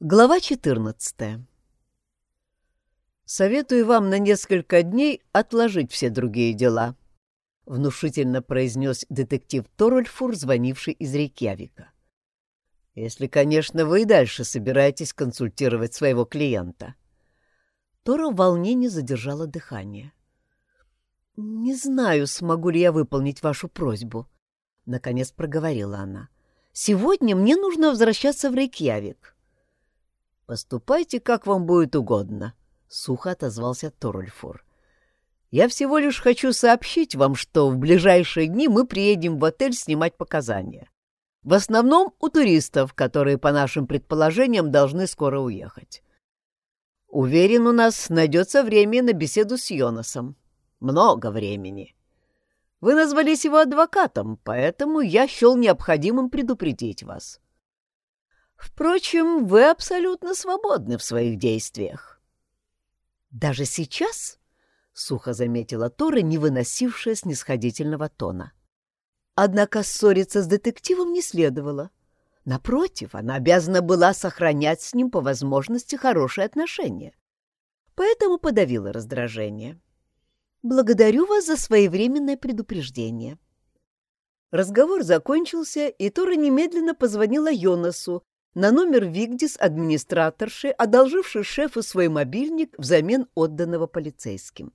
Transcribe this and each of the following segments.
Глава 14 «Советую вам на несколько дней отложить все другие дела», — внушительно произнес детектив Торольфур, звонивший из Рейкьявика. «Если, конечно, вы и дальше собираетесь консультировать своего клиента». Тора в волнении задержала дыхание. «Не знаю, смогу ли я выполнить вашу просьбу», — наконец проговорила она. «Сегодня мне нужно возвращаться в Рейкьявик». «Поступайте, как вам будет угодно», — сухо отозвался Торульфур. «Я всего лишь хочу сообщить вам, что в ближайшие дни мы приедем в отель снимать показания. В основном у туристов, которые, по нашим предположениям, должны скоро уехать. Уверен, у нас найдется время на беседу с Йонасом. Много времени. Вы назвались его адвокатом, поэтому я счел необходимым предупредить вас. Впрочем, вы абсолютно свободны в своих действиях. Даже сейчас, — сухо заметила Тора, не выносившая снисходительного тона. Однако ссориться с детективом не следовало. Напротив, она обязана была сохранять с ним по возможности хорошие отношения. Поэтому подавила раздражение. «Благодарю вас за своевременное предупреждение». Разговор закончился, и Тора немедленно позвонила Йонасу, на номер Вигдис администраторши, одолживший шефу свой мобильник взамен отданного полицейским.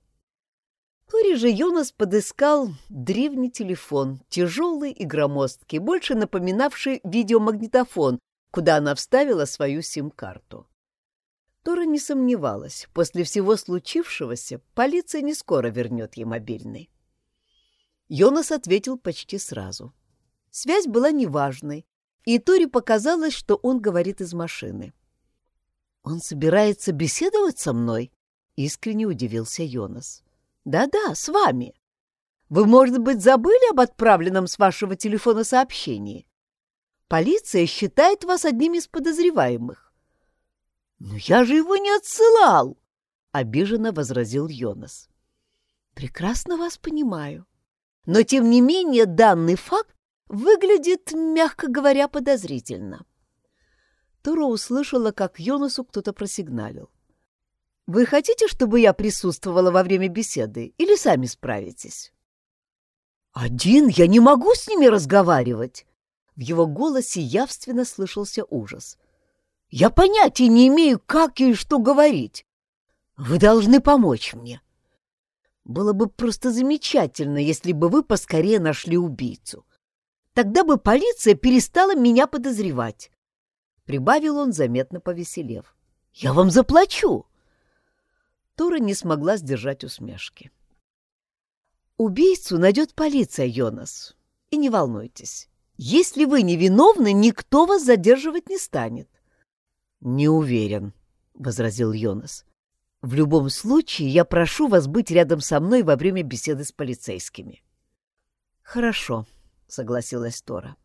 Вскоре же Йонас подыскал древний телефон, тяжелый и громоздкий, больше напоминавший видеомагнитофон, куда она вставила свою сим-карту. Тора не сомневалась, после всего случившегося полиция не скоро вернет ей мобильный. Йонас ответил почти сразу. Связь была неважной, и Торе показалось, что он говорит из машины. «Он собирается беседовать со мной?» — искренне удивился Йонас. «Да-да, с вами. Вы, может быть, забыли об отправленном с вашего телефона сообщении? Полиция считает вас одним из подозреваемых». «Но я же его не отсылал!» — обиженно возразил Йонас. «Прекрасно вас понимаю. Но, тем не менее, данный факт выглядит, мягко говоря, подозрительно. Тура услышала, как Йонасу кто-то просигналил. «Вы хотите, чтобы я присутствовала во время беседы, или сами справитесь?» «Один я не могу с ними разговаривать!» В его голосе явственно слышался ужас. «Я понятия не имею, как и что говорить. Вы должны помочь мне. Было бы просто замечательно, если бы вы поскорее нашли убийцу. Тогда бы полиция перестала меня подозревать. Прибавил он, заметно повеселев. «Я вам заплачу!» Тора не смогла сдержать усмешки. «Убийцу найдет полиция, Йонас. И не волнуйтесь. Если вы невиновны, никто вас задерживать не станет». «Не уверен», — возразил Йонас. «В любом случае, я прошу вас быть рядом со мной во время беседы с полицейскими». «Хорошо», — согласилась Тора.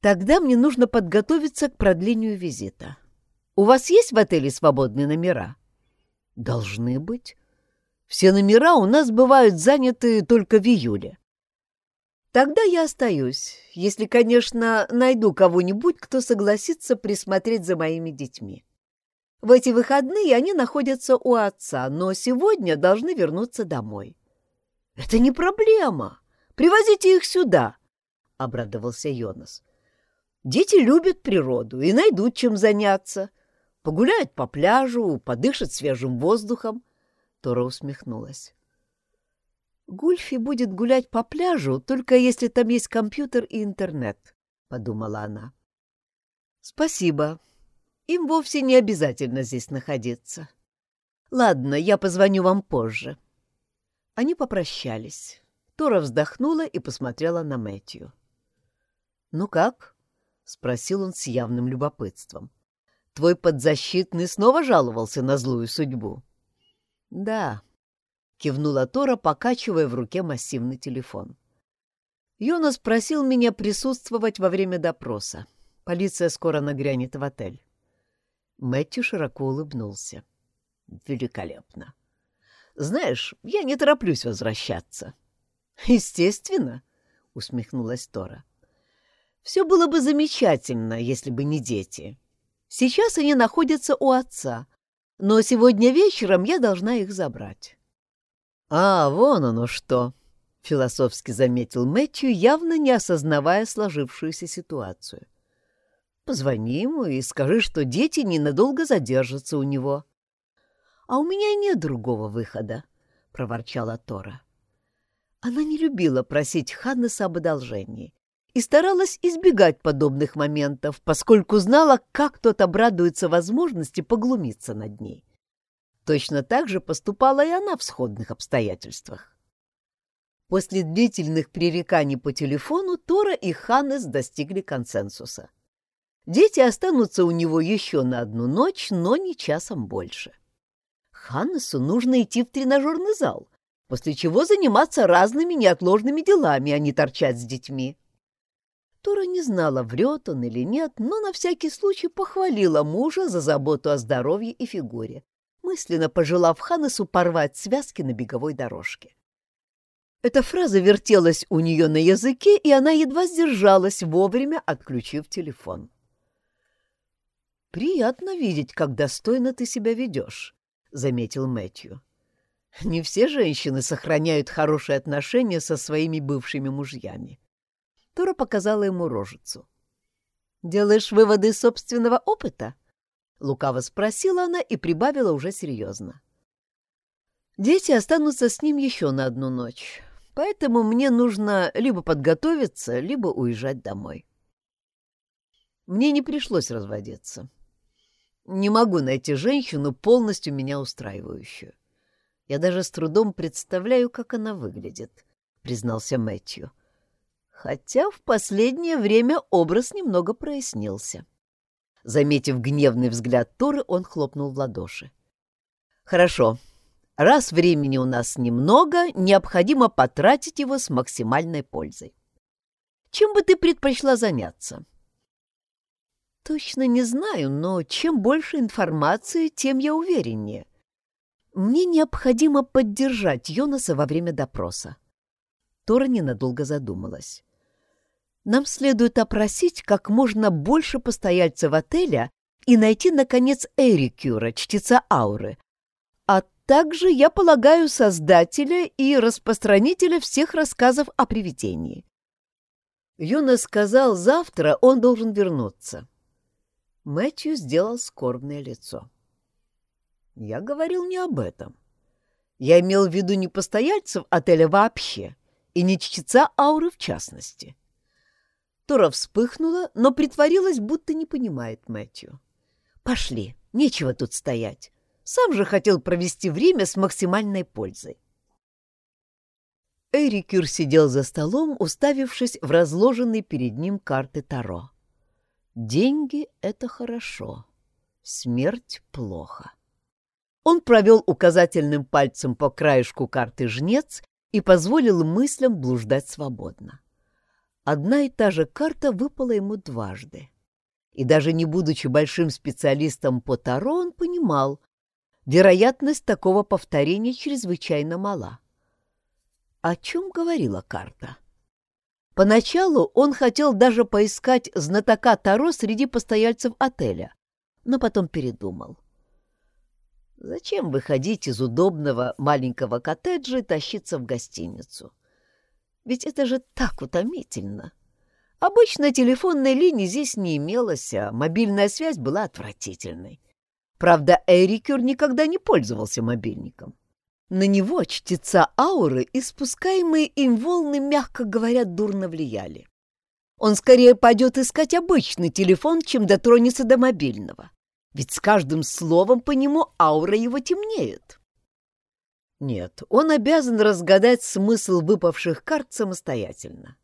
«Тогда мне нужно подготовиться к продлению визита. У вас есть в отеле свободные номера?» «Должны быть. Все номера у нас бывают заняты только в июле». «Тогда я остаюсь, если, конечно, найду кого-нибудь, кто согласится присмотреть за моими детьми. В эти выходные они находятся у отца, но сегодня должны вернуться домой». «Это не проблема. Привозите их сюда», — обрадовался Йонас. «Дети любят природу и найдут чем заняться. Погуляют по пляжу, подышат свежим воздухом». Тора усмехнулась. «Гульфи будет гулять по пляжу, только если там есть компьютер и интернет», — подумала она. «Спасибо. Им вовсе не обязательно здесь находиться. Ладно, я позвоню вам позже». Они попрощались. Тора вздохнула и посмотрела на Мэтью. «Ну как?» — спросил он с явным любопытством. «Твой подзащитный снова жаловался на злую судьбу?» «Да», — кивнула Тора, покачивая в руке массивный телефон. «Йонас просил меня присутствовать во время допроса. Полиция скоро нагрянет в отель». Мэтью широко улыбнулся. «Великолепно. Знаешь, я не тороплюсь возвращаться». «Естественно», — усмехнулась Тора. Все было бы замечательно, если бы не дети. Сейчас они находятся у отца, но сегодня вечером я должна их забрать. — А, вон оно что! — философски заметил Мэтью, явно не осознавая сложившуюся ситуацию. — Позвони ему и скажи, что дети ненадолго задержатся у него. — А у меня нет другого выхода, — проворчала Тора. Она не любила просить Ханнеса об одолжении и старалась избегать подобных моментов, поскольку знала, как тот обрадуется возможности поглумиться над ней. Точно так же поступала и она в сходных обстоятельствах. После длительных пререканий по телефону Тора и Ханнес достигли консенсуса. Дети останутся у него еще на одну ночь, но не часом больше. Ханнесу нужно идти в тренажерный зал, после чего заниматься разными неотложными делами, а не торчать с детьми. Тора не знала, врет он или нет, но на всякий случай похвалила мужа за заботу о здоровье и фигуре, мысленно пожелав Ханнесу порвать связки на беговой дорожке. Эта фраза вертелась у нее на языке, и она едва сдержалась, вовремя отключив телефон. «Приятно видеть, как достойно ты себя ведешь», — заметил Мэтью. «Не все женщины сохраняют хорошие отношения со своими бывшими мужьями. Тора показала ему рожицу. «Делаешь выводы из собственного опыта?» Лукаво спросила она и прибавила уже серьезно. «Дети останутся с ним еще на одну ночь, поэтому мне нужно либо подготовиться, либо уезжать домой». Мне не пришлось разводиться. Не могу найти женщину, полностью меня устраивающую. Я даже с трудом представляю, как она выглядит, — признался Мэтью. — хотя в последнее время образ немного прояснился. Заметив гневный взгляд Торы, он хлопнул в ладоши. «Хорошо. Раз времени у нас немного, необходимо потратить его с максимальной пользой. Чем бы ты предпочла заняться?» «Точно не знаю, но чем больше информации, тем я увереннее. Мне необходимо поддержать Йонаса во время допроса». Тора ненадолго задумалась. Нам следует опросить как можно больше постояльцев отеля и найти, наконец, Эрикюра, чтеца ауры, а также, я полагаю, создателя и распространителя всех рассказов о привидении. Юна сказал, завтра он должен вернуться. Мэтью сделал скорбное лицо. Я говорил не об этом. Я имел в виду не постояльцев отеля вообще, и не чтеца ауры в частности. Тора вспыхнула, но притворилась, будто не понимает Мэтью. «Пошли, нечего тут стоять. Сам же хотел провести время с максимальной пользой». Эрикюр сидел за столом, уставившись в разложенные перед ним карты Таро. «Деньги — это хорошо, смерть — плохо». Он провел указательным пальцем по краешку карты «Жнец» и позволил мыслям блуждать свободно. Одна и та же карта выпала ему дважды. И даже не будучи большим специалистом по Таро, он понимал, вероятность такого повторения чрезвычайно мала. О чем говорила карта? Поначалу он хотел даже поискать знатока Таро среди постояльцев отеля, но потом передумал. Зачем выходить из удобного маленького коттеджа и тащиться в гостиницу? — ведь это же так утомительно. Обычно телефонной линии здесь не имелось, а мобильная связь была отвратительной. Правда, Эрикюр никогда не пользовался мобильником. На него чтеца ауры, испускаемые им волны, мягко говоря, дурно влияли. Он скорее пойдет искать обычный телефон, чем дотронется до мобильного. Ведь с каждым словом по нему аура его темнеет. Нет, он обязан разгадать смысл выпавших карт самостоятельно.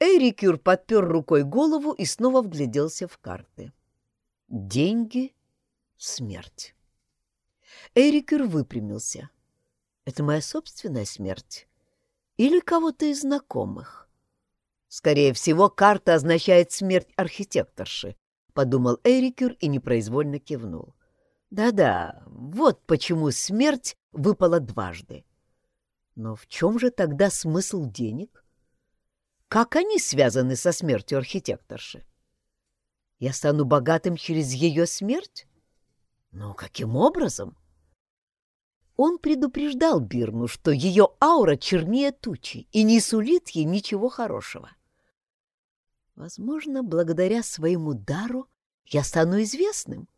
Эрикюр подпер рукой голову и снова вгляделся в карты. Деньги — смерть. Эрикюр выпрямился. Это моя собственная смерть? Или кого-то из знакомых? Скорее всего, карта означает смерть архитекторши, подумал Эрикюр и непроизвольно кивнул. Да-да, вот почему смерть выпала дважды. Но в чем же тогда смысл денег? Как они связаны со смертью архитекторши? Я стану богатым через ее смерть? Но каким образом? Он предупреждал Бирну, что ее аура чернее тучи и не сулит ей ничего хорошего. Возможно, благодаря своему дару я стану известным.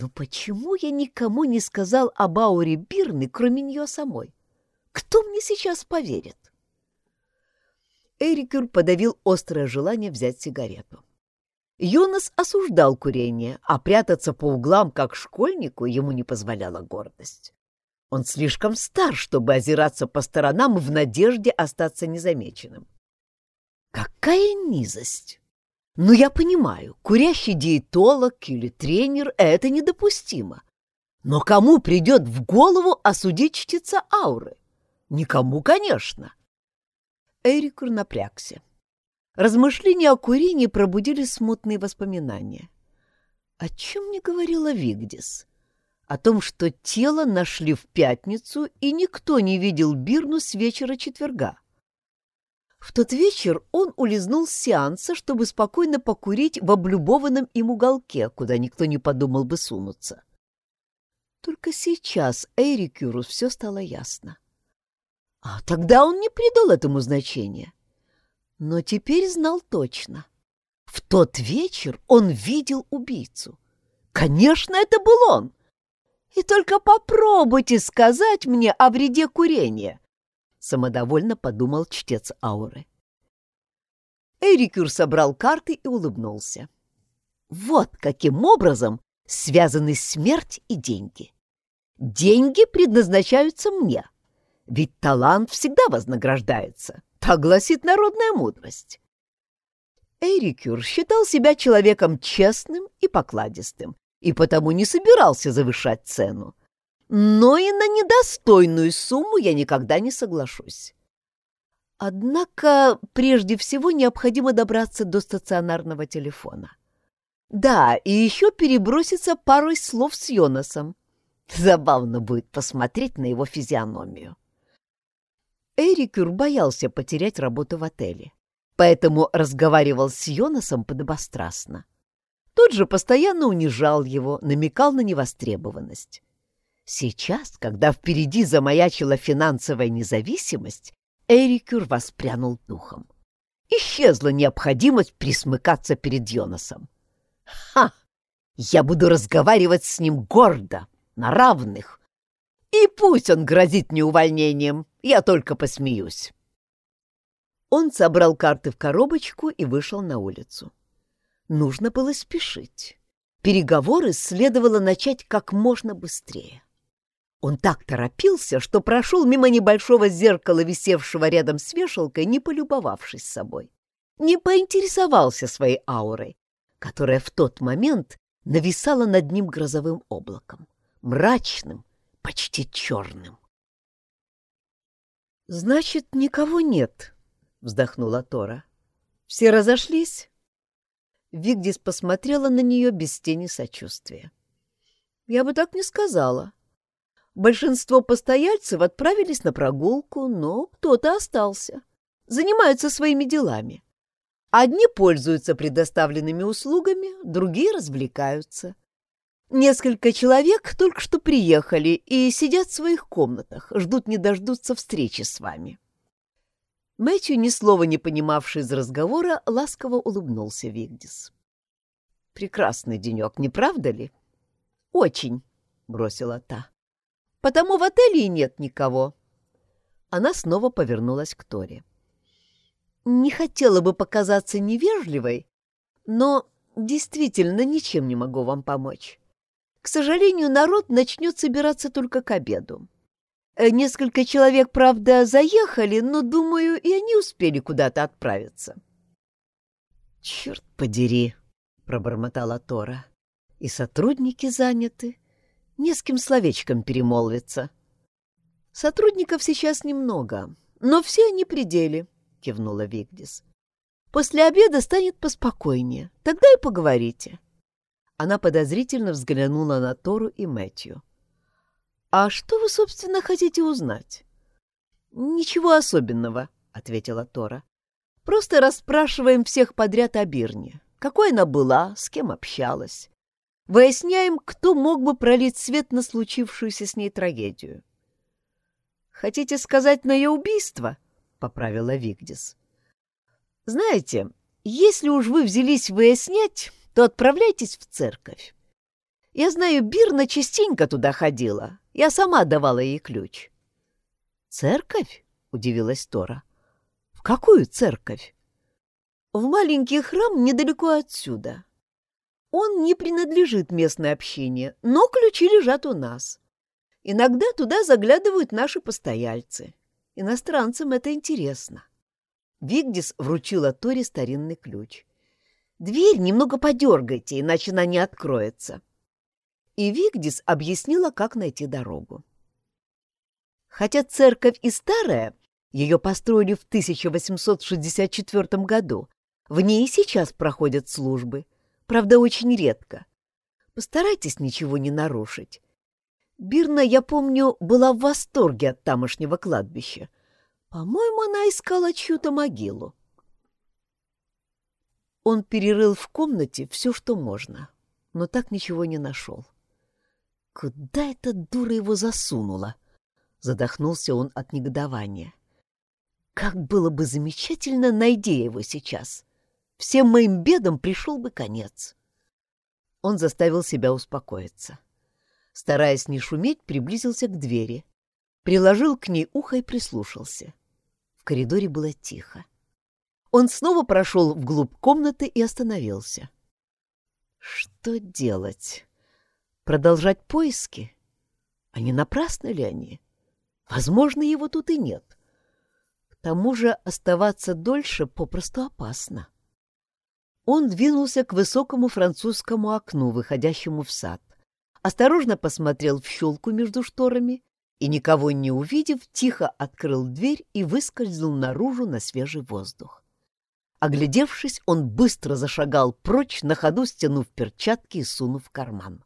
Но почему я никому не сказал об ауре Бирны, кроме нее самой? Кто мне сейчас поверит? Эрикюр подавил острое желание взять сигарету. Йонас осуждал курение, а прятаться по углам, как школьнику, ему не позволяла гордость. Он слишком стар, чтобы озираться по сторонам в надежде остаться незамеченным. Какая низость! Ну, я понимаю, курящий диетолог или тренер — это недопустимо. Но кому придет в голову осудить чтеца ауры? Никому, конечно. Эрикур напрягся. Размышления о курении пробудили смутные воспоминания. О чем мне говорила Вигдис? О том, что тело нашли в пятницу, и никто не видел Бирну с вечера четверга. В тот вечер он улизнул с сеанса, чтобы спокойно покурить в облюбованном им уголке, куда никто не подумал бы сунуться. Только сейчас Эрикюру все стало ясно. А тогда он не придал этому значения но теперь знал точно. В тот вечер он видел убийцу. Конечно, это был он. И только попробуйте сказать мне о вреде курения, самодовольно подумал чтец ауры. Эрикюр собрал карты и улыбнулся. Вот каким образом связаны смерть и деньги. Деньги предназначаются мне, ведь талант всегда вознаграждается. Так гласит народная мудрость. Эрикюр считал себя человеком честным и покладистым, и потому не собирался завышать цену. Но и на недостойную сумму я никогда не соглашусь. Однако прежде всего необходимо добраться до стационарного телефона. Да, и еще переброситься парой слов с Йонасом. Забавно будет посмотреть на его физиономию. Эрикюр боялся потерять работу в отеле, поэтому разговаривал с Йонасом подобострастно. Тот же постоянно унижал его, намекал на невостребованность. Сейчас, когда впереди замаячила финансовая независимость, Эрикюр воспрянул духом. Исчезла необходимость присмыкаться перед Йонасом. «Ха! Я буду разговаривать с ним гордо, на равных, и пусть он грозит мне увольнением, я только посмеюсь. Он собрал карты в коробочку и вышел на улицу. Нужно было спешить. Переговоры следовало начать как можно быстрее. Он так торопился, что прошел мимо небольшого зеркала, висевшего рядом с вешалкой, не полюбовавшись собой. Не поинтересовался своей аурой, которая в тот момент нависала над ним грозовым облаком, мрачным, почти черным. «Значит, никого нет», — вздохнула Тора. «Все разошлись?» Вигдис посмотрела на нее без тени сочувствия. «Я бы так не сказала. Большинство постояльцев отправились на прогулку, но кто-то остался. Занимаются своими делами. Одни пользуются предоставленными услугами, другие развлекаются. Несколько человек только что приехали и сидят в своих комнатах, ждут не дождутся встречи с вами. Мэтью, ни слова не понимавший из разговора, ласково улыбнулся Вигдис. «Прекрасный денек, не правда ли?» «Очень», — бросила та. «Потому в отеле и нет никого». Она снова повернулась к Торе. «Не хотела бы показаться невежливой, но действительно ничем не могу вам помочь. К сожалению, народ начнет собираться только к обеду. Э, несколько человек, правда, заехали, но, думаю, и они успели куда-то отправиться. «Черт подери!» — пробормотала Тора. «И сотрудники заняты. Не с кем словечком перемолвиться». «Сотрудников сейчас немного, но все они пределе», — кивнула Вигдис. «После обеда станет поспокойнее. Тогда и поговорите». Она подозрительно взглянула на Тору и Мэтью. «А что вы, собственно, хотите узнать?» «Ничего особенного», — ответила Тора. «Просто расспрашиваем всех подряд о Бирне. какой она была, с кем общалась. Выясняем, кто мог бы пролить свет на случившуюся с ней трагедию. «Хотите сказать на ее убийство?» — поправила Вигдис. «Знаете, если уж вы взялись выяснять, то отправляйтесь в церковь. Я знаю, Бирна частенько туда ходила. Я сама давала ей ключ». «Церковь?» — удивилась Тора. «В какую церковь?» «В маленький храм недалеко отсюда. Он не принадлежит местной общине, но ключи лежат у нас. Иногда туда заглядывают наши постояльцы. Иностранцам это интересно. Вигдис вручила Торе старинный ключ. «Дверь немного подергайте, иначе она не откроется». И Вигдис объяснила, как найти дорогу. Хотя церковь и старая, ее построили в 1864 году, в ней сейчас проходят службы — Правда, очень редко. Постарайтесь ничего не нарушить. Бирна, я помню, была в восторге от тамошнего кладбища. По-моему, она искала чью-то могилу. Он перерыл в комнате все, что можно, но так ничего не нашел. Куда эта дура его засунула? Задохнулся он от негодования. Как было бы замечательно, найди его сейчас. Всем моим бедам пришел бы конец. Он заставил себя успокоиться. Стараясь не шуметь, приблизился к двери, приложил к ней ухо и прислушался. В коридоре было тихо. Он снова прошел вглубь комнаты и остановился. Что делать? Продолжать поиски? А не напрасны ли они? Возможно, его тут и нет. К тому же оставаться дольше попросту опасно. Он двинулся к высокому французскому окну, выходящему в сад. Осторожно посмотрел в щелку между шторами и, никого не увидев, тихо открыл дверь и выскользнул наружу на свежий воздух. Оглядевшись, он быстро зашагал прочь, на ходу стянув перчатки и сунув в карман.